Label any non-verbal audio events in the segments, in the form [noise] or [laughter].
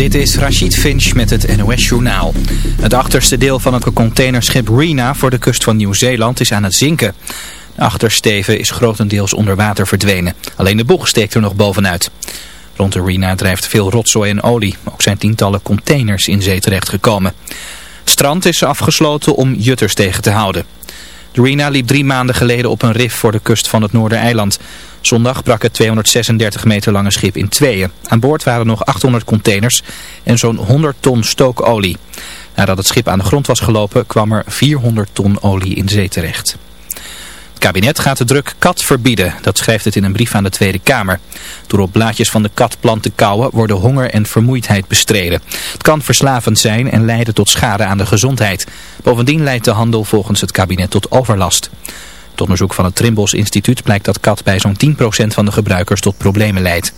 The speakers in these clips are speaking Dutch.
Dit is Rachid Finch met het NOS Journaal. Het achterste deel van het containerschip Rena voor de kust van Nieuw-Zeeland is aan het zinken. De achtersteven is grotendeels onder water verdwenen. Alleen de boeg steekt er nog bovenuit. Rond de Rena drijft veel rotzooi en olie. Ook zijn tientallen containers in zee terechtgekomen. Strand is afgesloten om jutters tegen te houden. De Rena liep drie maanden geleden op een rif voor de kust van het Noordereiland. Zondag brak het 236 meter lange schip in tweeën. Aan boord waren nog 800 containers en zo'n 100 ton stookolie. Nadat het schip aan de grond was gelopen kwam er 400 ton olie in zee terecht. Het kabinet gaat de druk kat verbieden, dat schrijft het in een brief aan de Tweede Kamer. Door op blaadjes van de katplant te kauwen worden honger en vermoeidheid bestreden. Het kan verslavend zijn en leiden tot schade aan de gezondheid. Bovendien leidt de handel volgens het kabinet tot overlast. Het onderzoek van het Trimbos Instituut blijkt dat kat bij zo'n 10% van de gebruikers tot problemen leidt.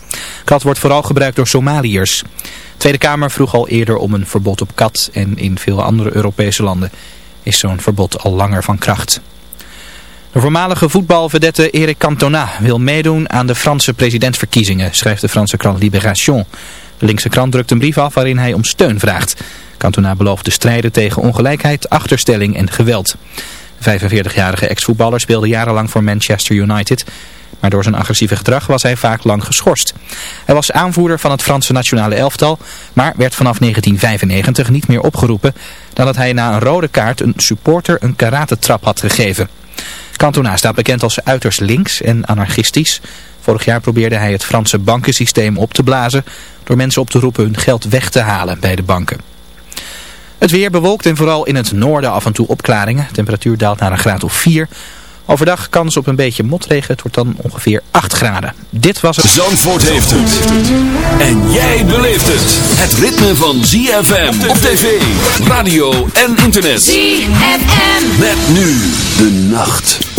Kat wordt vooral gebruikt door Somaliërs. De Tweede Kamer vroeg al eerder om een verbod op kat en in veel andere Europese landen is zo'n verbod al langer van kracht. De voormalige voetbalvedette Eric Cantona wil meedoen aan de Franse presidentsverkiezingen, schrijft de Franse krant Libération. De linkse krant drukt een brief af waarin hij om steun vraagt. Cantona belooft te strijden tegen ongelijkheid, achterstelling en geweld. De 45-jarige ex-voetballer speelde jarenlang voor Manchester United, maar door zijn agressieve gedrag was hij vaak lang geschorst. Hij was aanvoerder van het Franse nationale elftal, maar werd vanaf 1995 niet meer opgeroepen nadat hij na een rode kaart een supporter een karatetrap had gegeven. Cantona staat bekend als uiterst links en anarchistisch. Vorig jaar probeerde hij het Franse bankensysteem op te blazen door mensen op te roepen hun geld weg te halen bij de banken. Het weer bewolkt en vooral in het noorden af en toe opklaringen. De temperatuur daalt naar een graad of 4. Overdag kans op een beetje motregen. Het wordt dan ongeveer 8 graden. Dit was het... Zandvoort heeft het. En jij beleeft het. Het ritme van ZFM op tv, radio en internet. ZFM. Met nu de nacht.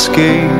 escape.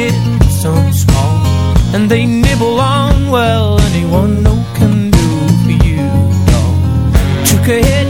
getting so small And they nibble on, well, anyone no can do for you, dog Took a hit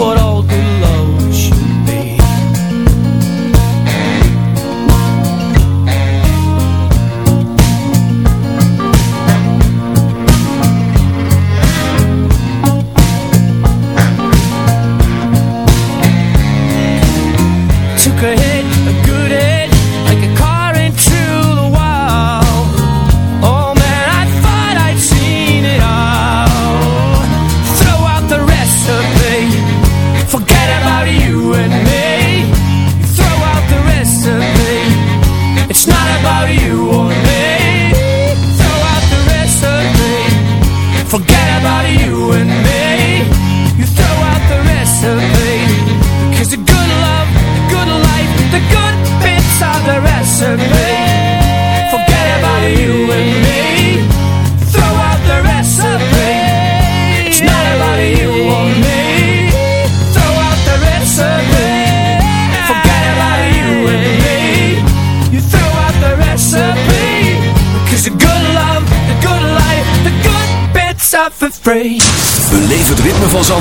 Beleef het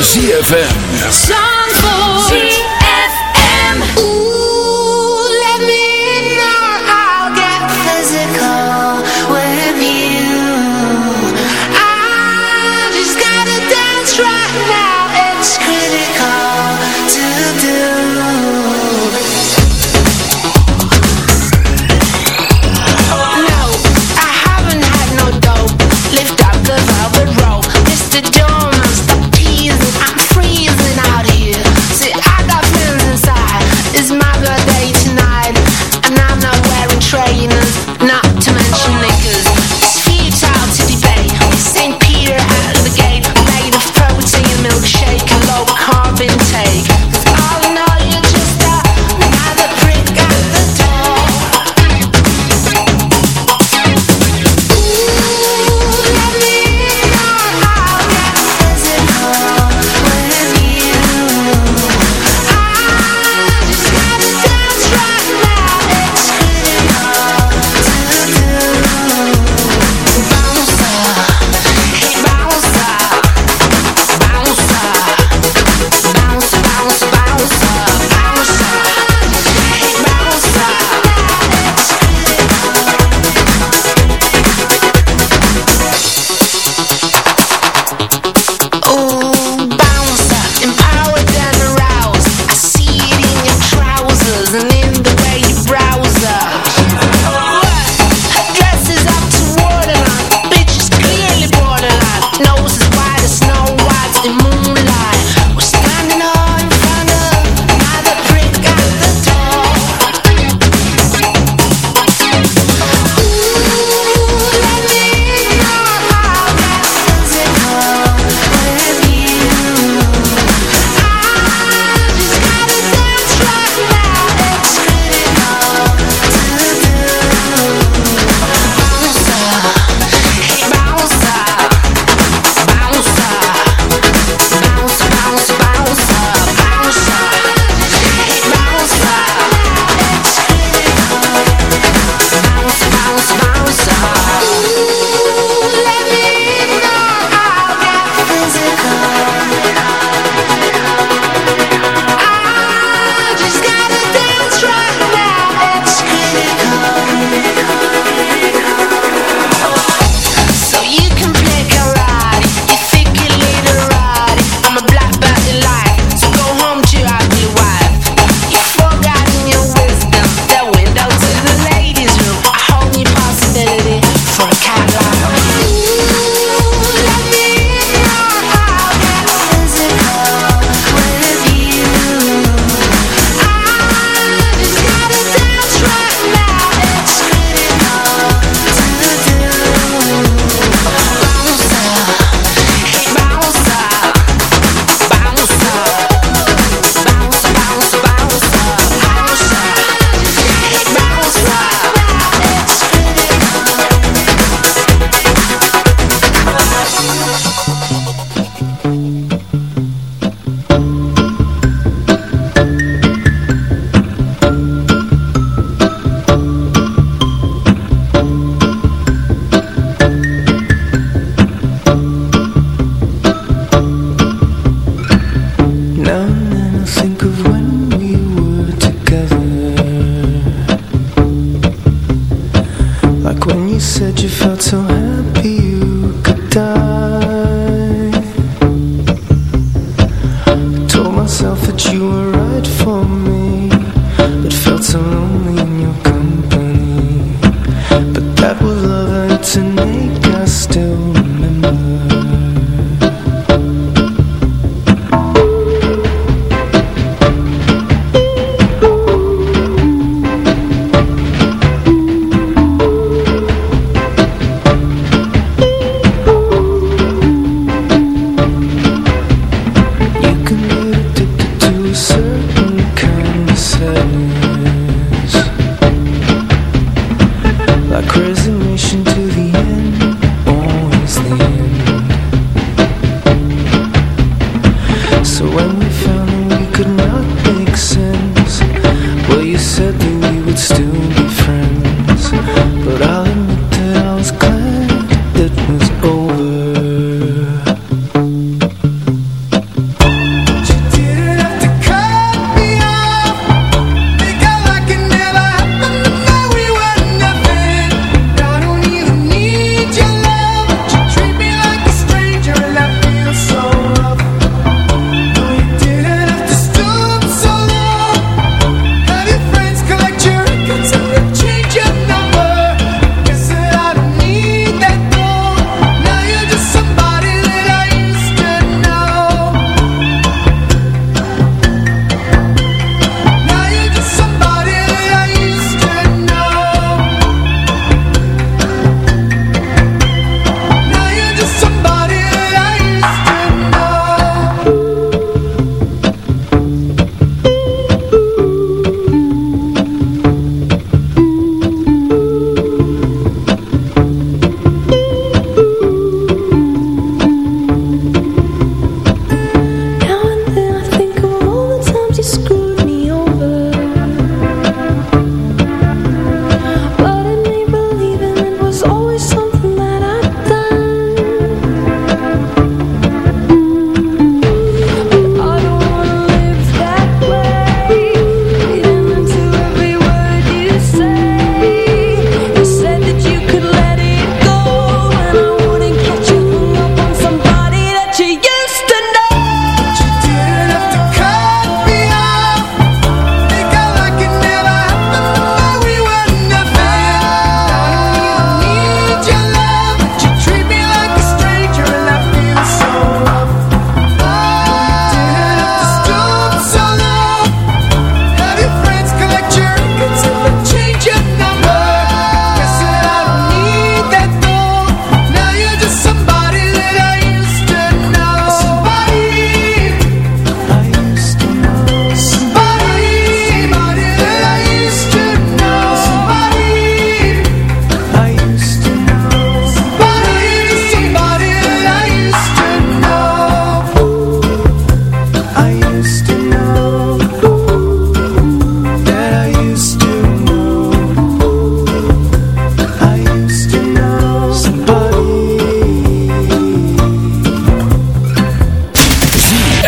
ZFM. Zandvoort.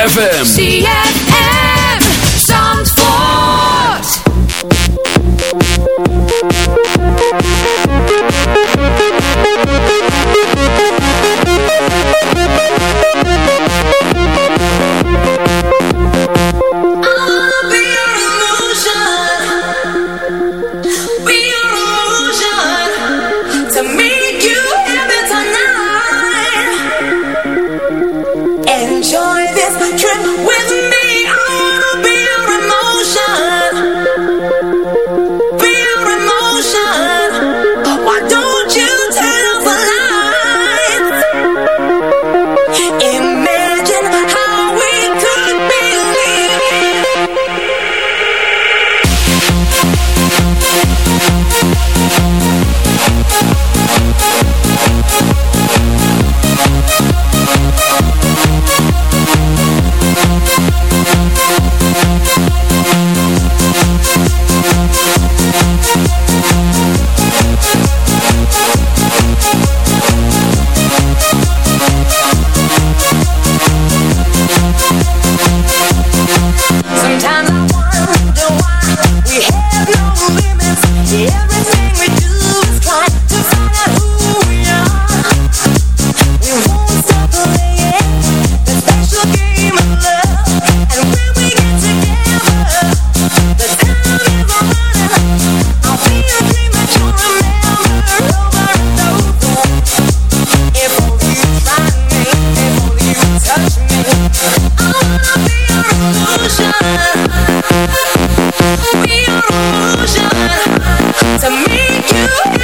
ZFM. ZFM. Zandvoort. you. [laughs]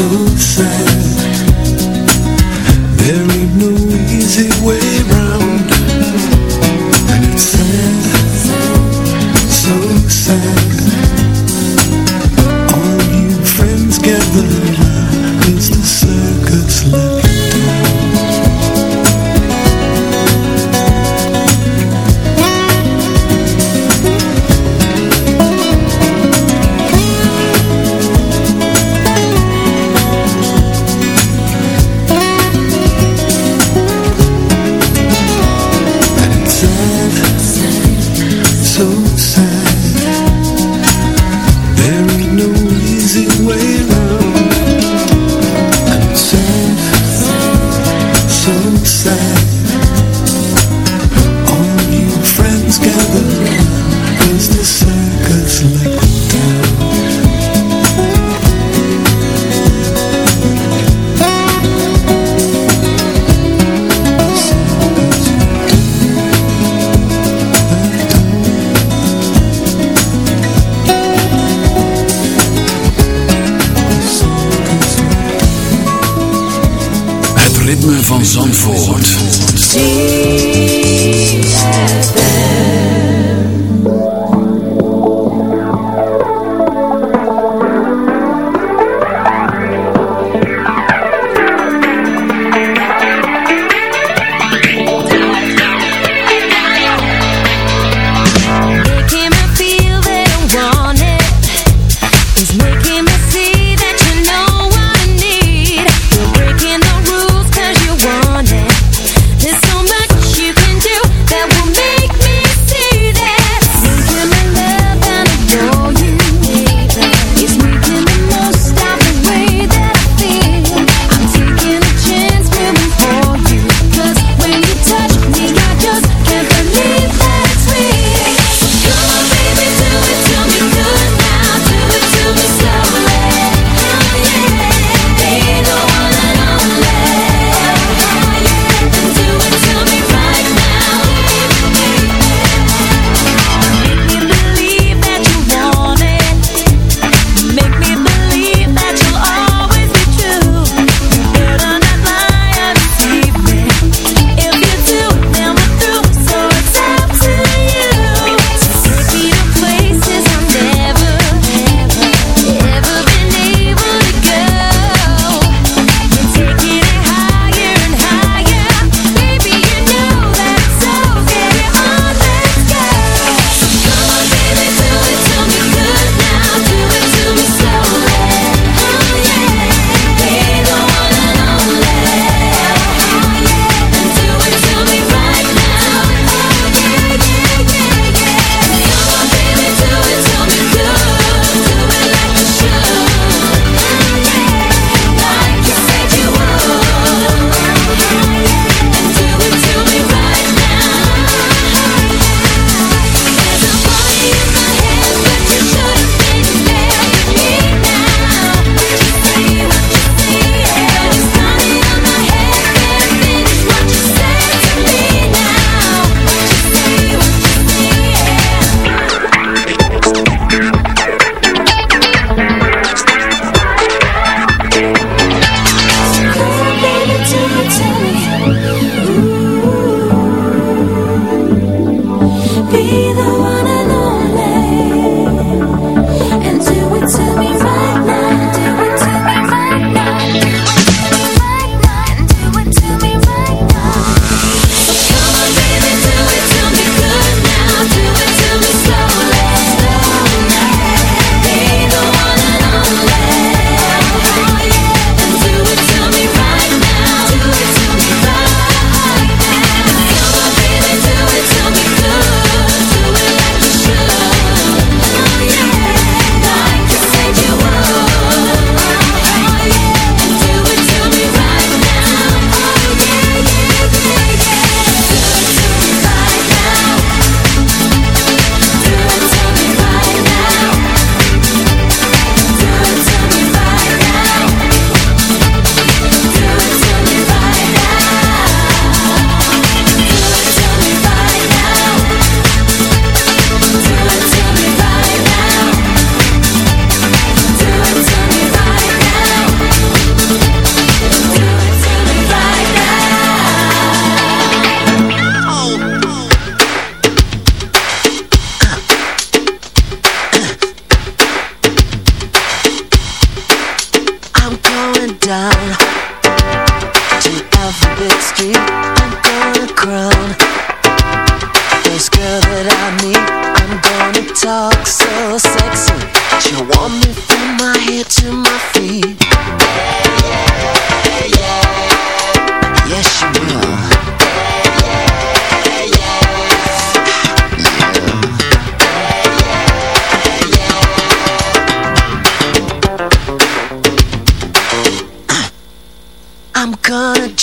so sad There ain't no easy way.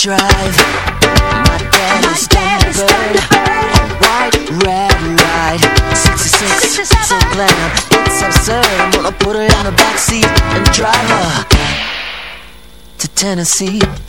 drive. My dad My is Thunderbird. White, red, right. 66, so glad it's absurd. I'm gonna put her in the backseat and drive her to Tennessee.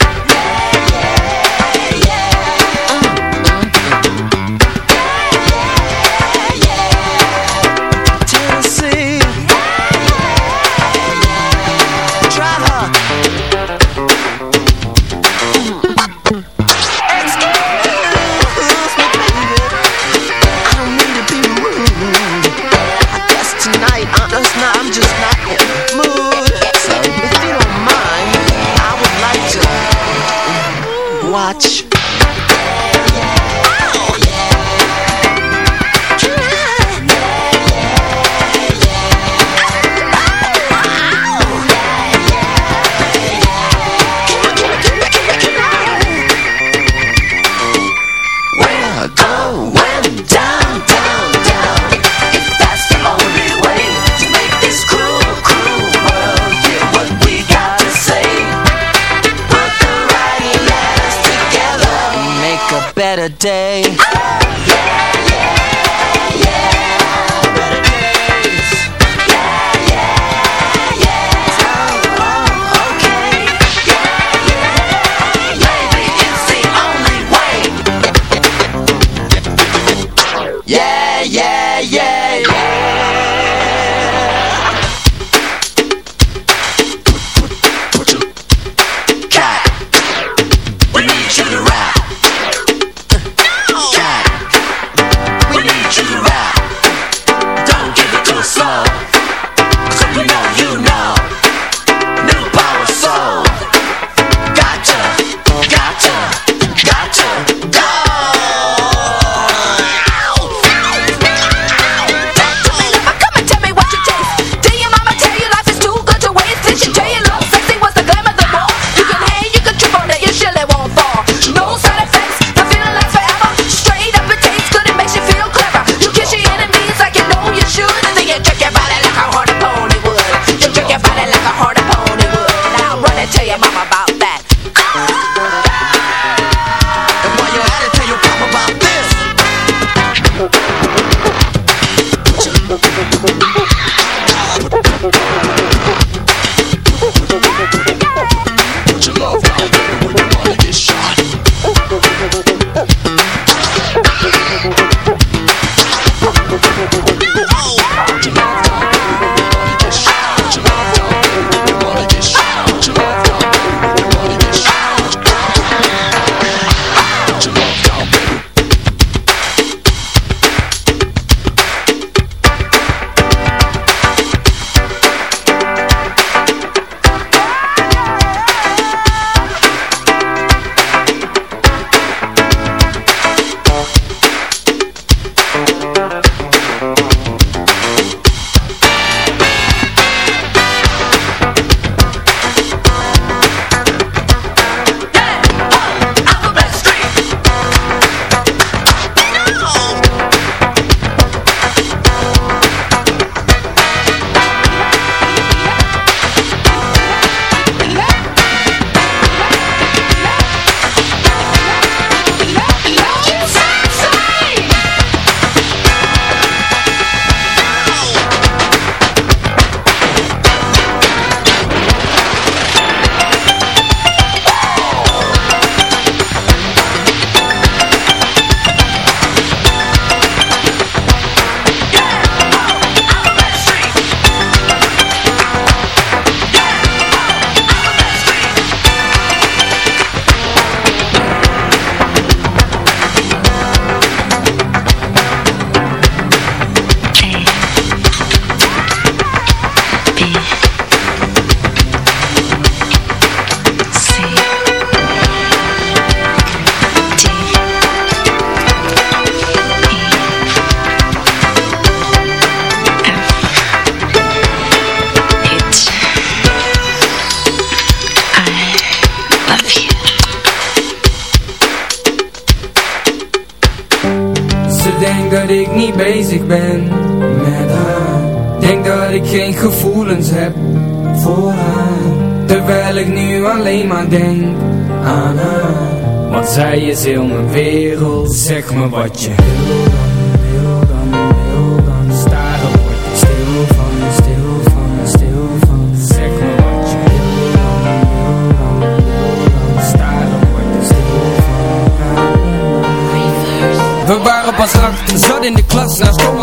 Is heel mijn wereld Zeg me wat je